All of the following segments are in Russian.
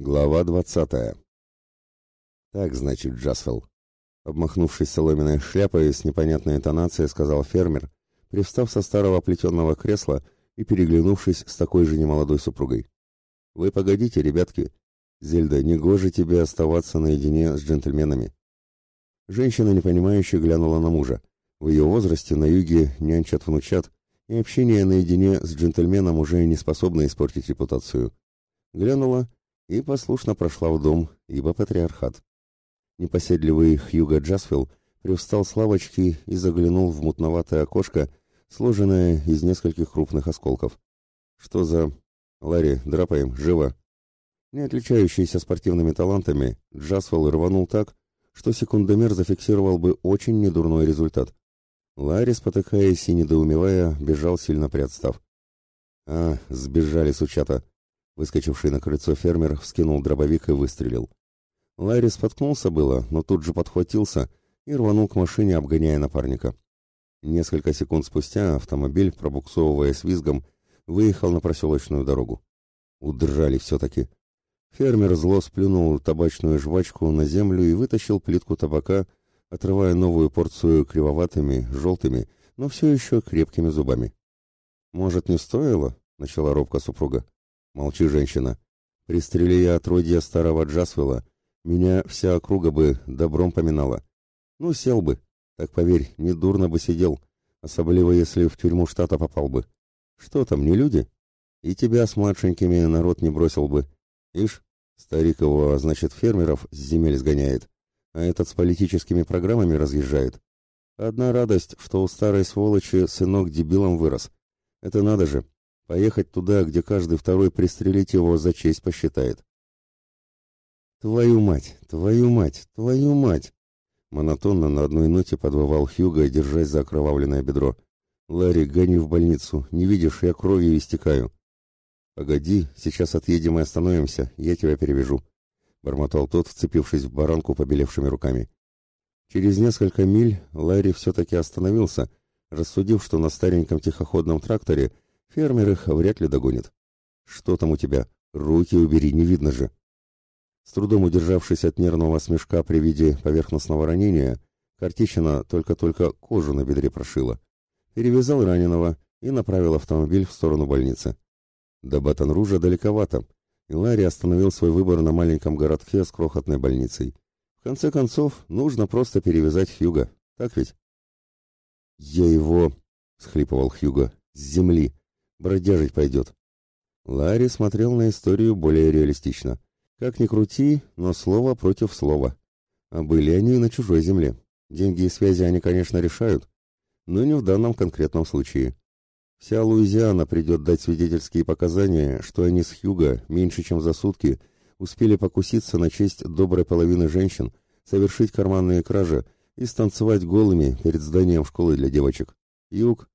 Глава двадцатая. Так, значит, Джасфелл. Обмахнувшись соломенной шляпой с непонятной интонацией, сказал фермер, привстав со старого плетеного кресла и переглянувшись с такой же немолодой супругой. «Вы погодите, ребятки. Зельда, не гоже тебе оставаться наедине с джентльменами». Женщина, непонимающе, глянула на мужа. В ее возрасте на юге нянчат внучат, и общение наедине с джентльменом уже не способно испортить репутацию. Глянула и послушно прошла в дом, ибо патриархат. Непоседливый Хьюго Джасфилл привстал с лавочки и заглянул в мутноватое окошко, сложенное из нескольких крупных осколков. Что за... Ларри, драпаем, живо! Не отличающийся спортивными талантами, Джасфилл рванул так, что секундомер зафиксировал бы очень недурной результат. Ларри, спотыкаясь и недоумевая, бежал, сильно приотстав. «А, сбежали, сучата!» Выскочивший на крыльцо фермер вскинул дробовик и выстрелил. Ларри споткнулся было, но тут же подхватился и рванул к машине, обгоняя напарника. Несколько секунд спустя автомобиль, пробуксовывая с визгом, выехал на проселочную дорогу. Удрали все-таки. Фермер зло сплюнул табачную жвачку на землю и вытащил плитку табака, отрывая новую порцию кривоватыми, желтыми, но все еще крепкими зубами. «Может, не стоило?» — начала робко супруга. Молчи, женщина. Пристрели я отродья старого Джасвелла, меня вся округа бы добром поминала. Ну, сел бы. Так поверь, недурно бы сидел, особливо если в тюрьму штата попал бы. Что там, не люди? И тебя с младшенькими народ не бросил бы. Ишь, старик его, значит, фермеров с земель сгоняет, а этот с политическими программами разъезжает. Одна радость, что у старой сволочи сынок дебилом вырос. Это надо же, Поехать туда, где каждый второй пристрелить его за честь посчитает. «Твою мать! Твою мать! Твою мать!» Монотонно на одной ноте подвывал Хьюго, держась за окровавленное бедро. «Ларри, гони в больницу. Не видишь, я кровью истекаю». «Погоди, сейчас отъедем и остановимся, я тебя перевяжу», — бормотал тот, вцепившись в баранку побелевшими руками. Через несколько миль Ларри все-таки остановился, рассудив, что на стареньком тихоходном тракторе — Фермер их вряд ли догонит. Что там у тебя? Руки убери, не видно же. С трудом удержавшись от нервного смешка при виде поверхностного ранения, Картищина только-только кожу на бедре прошила. Перевязал раненого и направил автомобиль в сторону больницы. До Батон-Ружа далековато, и Ларри остановил свой выбор на маленьком городке с крохотной больницей. В конце концов, нужно просто перевязать Хьюга, так ведь? «Я его...» — схлипывал Хьюга. «С земли. Бродяжить пойдет. Ларри смотрел на историю более реалистично. Как ни крути, но слово против слова. А были они на чужой земле. Деньги и связи они, конечно, решают, но не в данном конкретном случае. Вся Луизиана придет дать свидетельские показания, что они с Хьюго меньше чем за сутки успели покуситься на честь доброй половины женщин, совершить карманные кражи и станцевать голыми перед зданием школы для девочек. Юг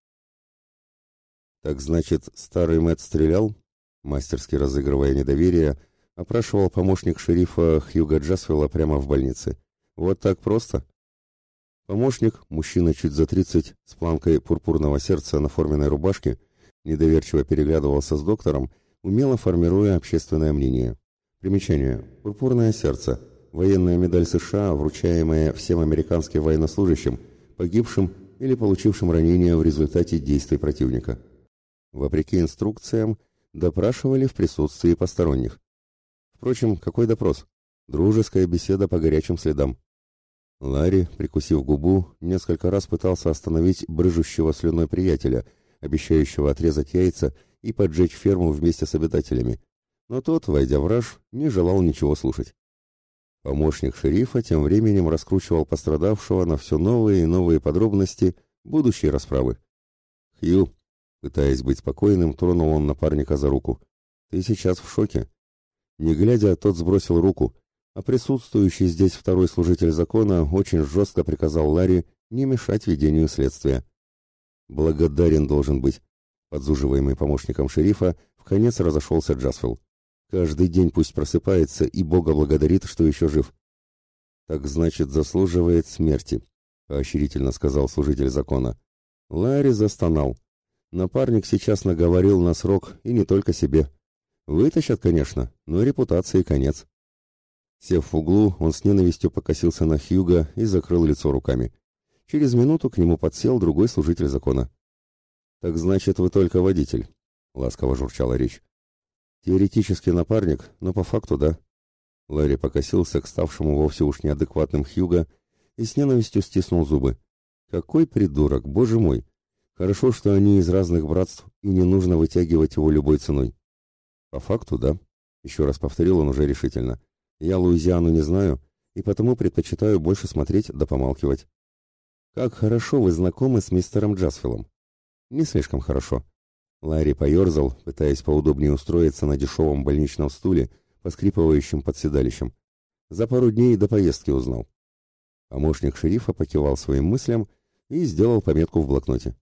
так значит, старый Мэтт стрелял? Мастерски разыгрывая недоверие, опрашивал помощник шерифа Хьюга Джасвелла прямо в больнице. Вот так просто? Помощник, мужчина чуть за тридцать, с планкой пурпурного сердца на форменной рубашке, недоверчиво переглядывался с доктором, умело формируя общественное мнение. Примечание. Пурпурное сердце. Военная медаль США, вручаемая всем американским военнослужащим, погибшим или получившим ранения в результате действий противника вопреки инструкциям, допрашивали в присутствии посторонних. Впрочем, какой допрос? Дружеская беседа по горячим следам. Ларри, прикусив губу, несколько раз пытался остановить брыжущего слюной приятеля, обещающего отрезать яйца и поджечь ферму вместе с обитателями, но тот, войдя в раж, не желал ничего слушать. Помощник шерифа тем временем раскручивал пострадавшего на все новые и новые подробности будущей расправы. «Хью, Пытаясь быть спокойным, тронул он напарника за руку. «Ты сейчас в шоке?» Не глядя, тот сбросил руку, а присутствующий здесь второй служитель закона очень жестко приказал Ларри не мешать ведению следствия. «Благодарен должен быть», — подзуживаемый помощником шерифа, в конец разошелся Джасфилл. «Каждый день пусть просыпается и Бога благодарит, что еще жив». «Так значит, заслуживает смерти», — поощрительно сказал служитель закона. Ларри застонал. Напарник сейчас наговорил на срок, и не только себе. Вытащат, конечно, но репутации конец. Сев в углу, он с ненавистью покосился на Хьюга и закрыл лицо руками. Через минуту к нему подсел другой служитель закона. «Так значит, вы только водитель», — ласково журчала речь. «Теоретически напарник, но по факту да». Ларри покосился к ставшему вовсе уж неадекватным Хьюга и с ненавистью стиснул зубы. «Какой придурок, боже мой! Хорошо, что они из разных братств, и не нужно вытягивать его любой ценой». «По факту, да», — еще раз повторил он уже решительно. «Я Луизиану не знаю, и потому предпочитаю больше смотреть да помалкивать». «Как хорошо вы знакомы с мистером Джасфилом». «Не слишком хорошо». Ларри поерзал, пытаясь поудобнее устроиться на дешевом больничном стуле, поскрипывающем под седалищем. За пару дней до поездки узнал. Помощник шерифа покивал своим мыслям и сделал пометку в блокноте.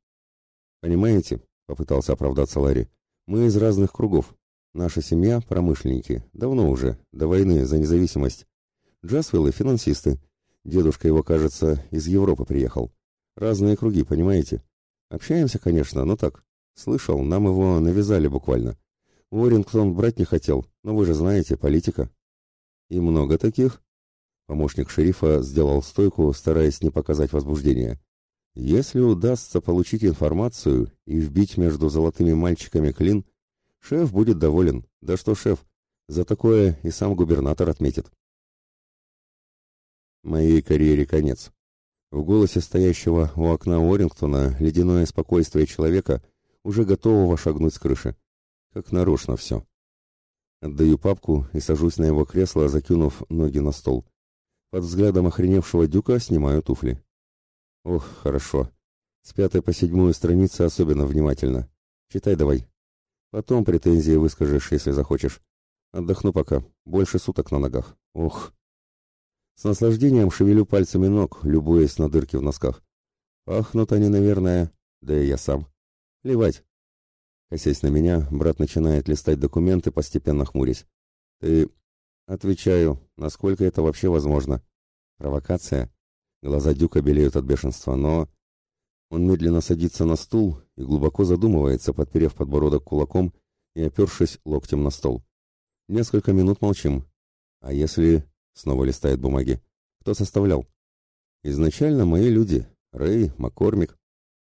«Понимаете», — попытался оправдаться Ларри, — «мы из разных кругов. Наша семья — промышленники, давно уже, до войны за независимость. Джасвиллы — финансисты. Дедушка его, кажется, из Европы приехал. Разные круги, понимаете? Общаемся, конечно, но так. Слышал, нам его навязали буквально. Уоррингтон брать не хотел, но вы же знаете, политика». «И много таких?» Помощник шерифа сделал стойку, стараясь не показать возбуждения. Если удастся получить информацию и вбить между золотыми мальчиками клин, шеф будет доволен. Да что шеф, за такое и сам губернатор отметит. Моей карьере конец. В голосе стоящего у окна Уоррингтона ледяное спокойствие человека, уже готового шагнуть с крыши. Как нарочно все. Отдаю папку и сажусь на его кресло, закинув ноги на стол. Под взглядом охреневшего дюка снимаю туфли. Ох, хорошо. С пятой по седьмую страницы особенно внимательно. Читай давай. Потом претензии выскажешь, если захочешь. Отдохну пока. Больше суток на ногах. Ох. С наслаждением шевелю пальцами ног, любуясь на дырки в носках. Пахнут они, наверное, да и я сам. Ливать. Косясь на меня, брат начинает листать документы, постепенно хмурясь. Ты Отвечаю, насколько это вообще возможно. Провокация? Глаза Дюка белеют от бешенства, но... Он медленно садится на стул и глубоко задумывается, подперев подбородок кулаком и опершись локтем на стол. Несколько минут молчим. А если... Снова листает бумаги. Кто составлял? Изначально мои люди. Рэй, Маккормик.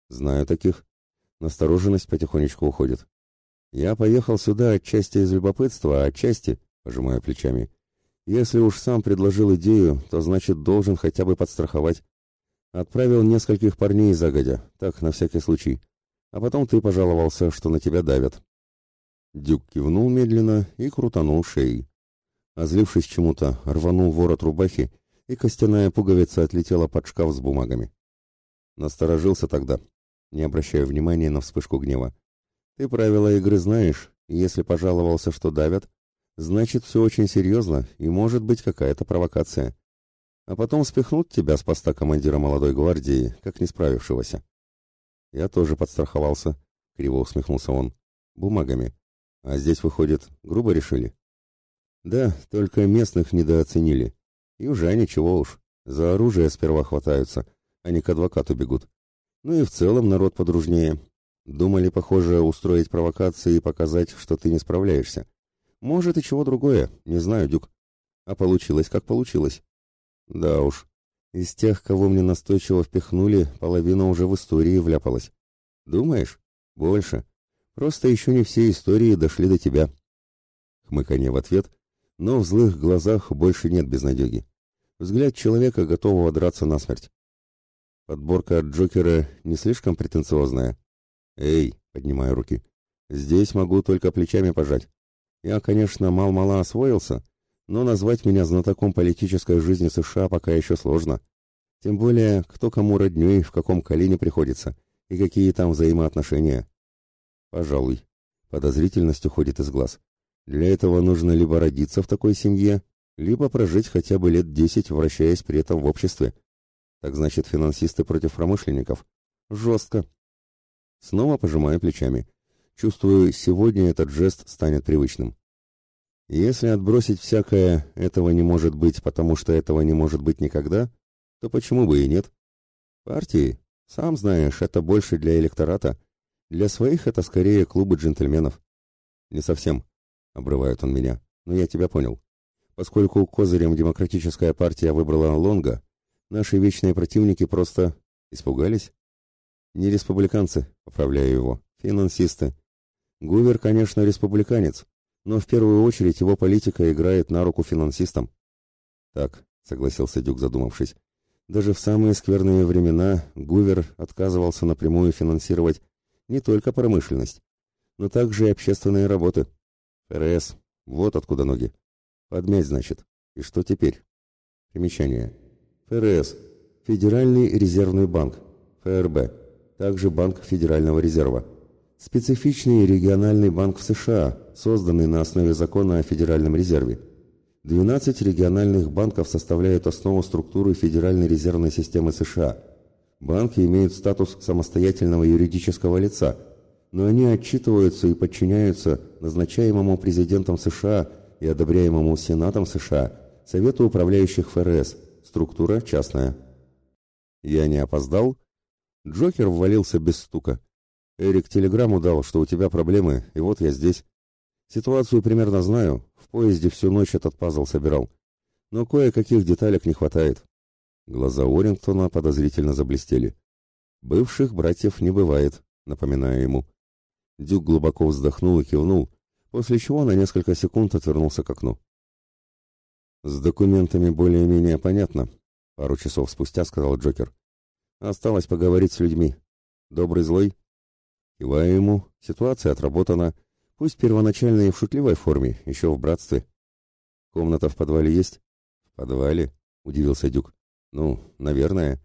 Знаю таких. Настороженность потихонечку уходит. Я поехал сюда отчасти из любопытства, а отчасти, пожимая плечами, если уж сам предложил идею, то значит должен хотя бы подстраховать. Отправил нескольких парней загодя, так, на всякий случай. А потом ты пожаловался, что на тебя давят. Дюк кивнул медленно и крутанул шеей. Озлившись чему-то, рванул ворот рубахи, и костяная пуговица отлетела под шкаф с бумагами. Насторожился тогда, не обращая внимания на вспышку гнева. Ты правила игры знаешь, и если пожаловался, что давят, Значит, все очень серьезно и может быть какая-то провокация. А потом спихнут тебя с поста командира молодой гвардии, как не справившегося. Я тоже подстраховался, криво усмехнулся он. Бумагами. А здесь, выходит, грубо решили? Да, только местных недооценили. И уже ничего уж. За оружие сперва хватаются, а не к адвокату бегут. Ну и в целом народ подружнее. Думали, похоже, устроить провокации и показать, что ты не справляешься. Может, и чего другое, не знаю, Дюк. А получилось, как получилось. Да уж, из тех, кого мне настойчиво впихнули, половина уже в истории вляпалась. Думаешь? Больше. Просто еще не все истории дошли до тебя. Хмыканье в ответ, но в злых глазах больше нет безнадеги. Взгляд человека, готового драться насмерть. Подборка от Джокера не слишком претенциозная. Эй, поднимаю руки. Здесь могу только плечами пожать. Я, конечно, мал-мало освоился, но назвать меня знатоком политической жизни США пока еще сложно. Тем более, кто кому роднёй, в каком колене приходится, и какие там взаимоотношения. Пожалуй, подозрительность уходит из глаз. Для этого нужно либо родиться в такой семье, либо прожить хотя бы лет десять, вращаясь при этом в обществе. Так значит, финансисты против промышленников? Жестко. Снова пожимаю плечами. Чувствую, сегодня этот жест станет привычным. Если отбросить всякое «этого не может быть, потому что этого не может быть никогда», то почему бы и нет? Партии, сам знаешь, это больше для электората. Для своих это скорее клубы джентльменов. Не совсем. обрывает он меня. Но я тебя понял. Поскольку козырем демократическая партия выбрала Лонга, наши вечные противники просто испугались? Не республиканцы, поправляю его, финансисты. Гувер, конечно, республиканец, но в первую очередь его политика играет на руку финансистам. Так, согласился Дюк, задумавшись. Даже в самые скверные времена Гувер отказывался напрямую финансировать не только промышленность, но также и общественные работы. ФРС, вот откуда ноги. Подмять, значит. И что теперь? Примечание. ФРС. Федеральный резервный банк. ФРБ. Также Банк Федерального резерва. Специфичный региональный банк в США, созданный на основе закона о Федеральном резерве. 12 региональных банков составляют основу структуры Федеральной резервной системы США. Банки имеют статус самостоятельного юридического лица, но они отчитываются и подчиняются назначаемому президентом США и одобряемому Сенатом США Совету управляющих ФРС. Структура частная. Я не опоздал. Джокер ввалился без стука. Эрик телеграмму дал, что у тебя проблемы, и вот я здесь. Ситуацию примерно знаю, в поезде всю ночь этот пазл собирал. Но кое-каких деталек не хватает. Глаза Уоррингтона подозрительно заблестели. «Бывших братьев не бывает», — напоминаю ему. Дюк глубоко вздохнул и кивнул, после чего на несколько секунд отвернулся к окну. «С документами более-менее понятно», — пару часов спустя сказал Джокер. «Осталось поговорить с людьми. Добрый, злой?» Киваю ему, ситуация отработана, Пусть первоначально и в шутливой форме, еще в братстве. Комната в подвале есть? В подвале? Удивился Дюк. Ну, наверное.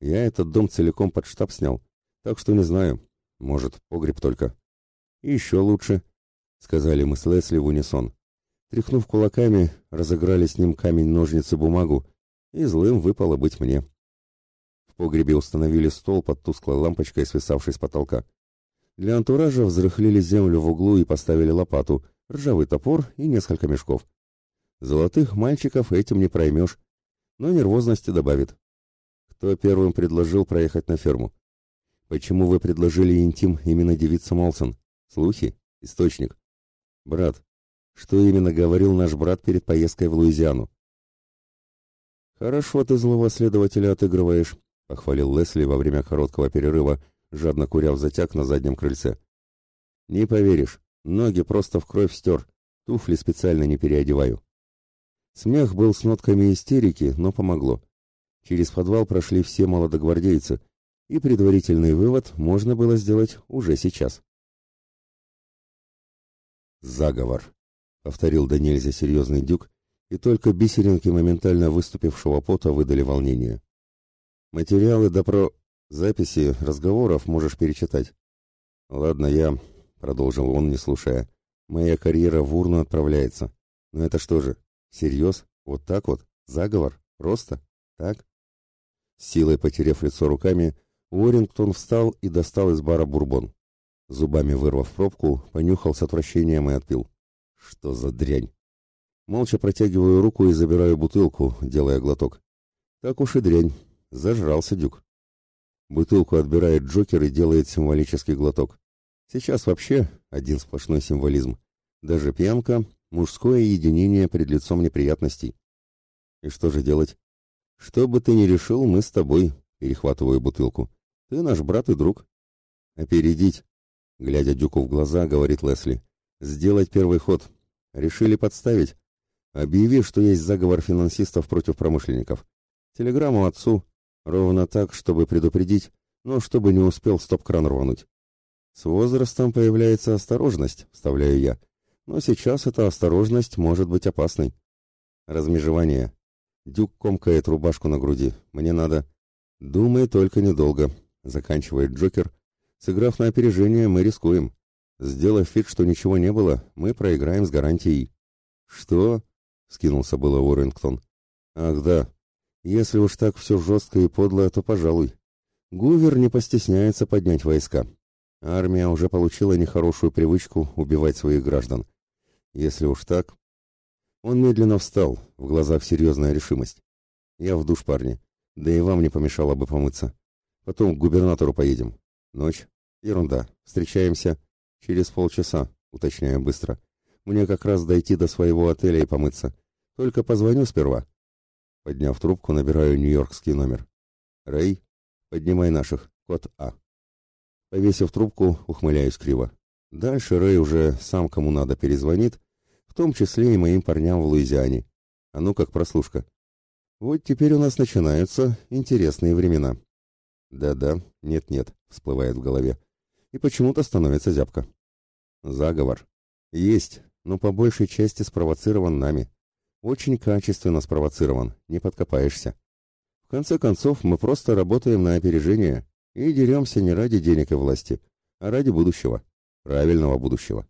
Я этот дом целиком под штаб снял, так что не знаю. Может, погреб только. И еще лучше, сказали мы с Лесли в унисон. Тряхнув кулаками, разыграли с ним камень-ножницы-бумагу, и злым выпало быть мне. В погребе установили стол под тусклой лампочкой, свисавшей с потолка. Для антуража взрыхлили землю в углу и поставили лопату, ржавый топор и несколько мешков. Золотых мальчиков этим не проймешь, но нервозности добавит. Кто первым предложил проехать на ферму? Почему вы предложили интим именно девице Молсон? Слухи? Источник? Брат, что именно говорил наш брат перед поездкой в Луизиану? Хорошо ты злого следователя отыгрываешь, похвалил Лесли во время короткого перерыва, жадно куря в затяг на заднем крыльце. «Не поверишь, ноги просто в кровь стер, туфли специально не переодеваю». Смех был с нотками истерики, но помогло. Через подвал прошли все молодогвардейцы, и предварительный вывод можно было сделать уже сейчас. «Заговор», — повторил до нельзя серьезный дюк, и только бисеринки моментально выступившего пота выдали волнение. Материалы допро... Записи разговоров можешь перечитать. Ладно, я, продолжил он, не слушая. Моя карьера в урну отправляется. Но это что же, всерьез? Вот так вот? Заговор? Просто? Так? силой потеряв лицо руками, Уоррингтон встал и достал из бара бурбон. Зубами вырвав пробку, понюхал с отвращением и отпил. Что за дрянь? Молча протягиваю руку и забираю бутылку, делая глоток. Так уж и дрянь. Зажрался дюк. Бутылку отбирает Джокер и делает символический глоток. Сейчас вообще один сплошной символизм. Даже пьянка — мужское единение перед лицом неприятностей. И что же делать? Что бы ты ни решил, мы с тобой, перехватываю бутылку. Ты наш брат и друг. Опередить, глядя Дюку в глаза, говорит Лесли. Сделать первый ход. Решили подставить. Объяви, что есть заговор финансистов против промышленников. Телеграмму отцу, Ровно так, чтобы предупредить, но чтобы не успел стоп-кран рвануть. С возрастом появляется осторожность, вставляю я. Но сейчас эта осторожность может быть опасной. Размежевание. Дюк комкает рубашку на груди. Мне надо... Думай только недолго, заканчивает Джокер. Сыграв на опережение, мы рискуем. Сделав вид, что ничего не было, мы проиграем с гарантией. Что? Скинулся было Уоррингтон. Ах да, если уж так все жестко и подло, то пожалуй. Гувер не постесняется поднять войска. Армия уже получила нехорошую привычку убивать своих граждан. Если уж так... Он медленно встал, в глазах серьезная решимость. Я в душ, парни. Да и вам не помешало бы помыться. Потом к губернатору поедем. Ночь. Ерунда. Встречаемся через полчаса, уточняю быстро. Мне как раз дойти до своего отеля и помыться. Только позвоню сперва. Подняв трубку, набираю нью-йоркский номер. Рэй, поднимай наших. Код А. Повесив трубку, ухмыляюсь криво. Дальше Рэй уже сам кому надо перезвонит, в том числе и моим парням в Луизиане. А ну как прослушка. Вот теперь у нас начинаются интересные времена. Да-да, нет-нет, всплывает в голове. И почему-то становится зябко. Заговор. Есть, но по большей части спровоцирован нами. Очень качественно спровоцирован, не подкопаешься. В конце концов, мы просто работаем на опережение и деремся не ради денег и власти, а ради будущего, правильного будущего.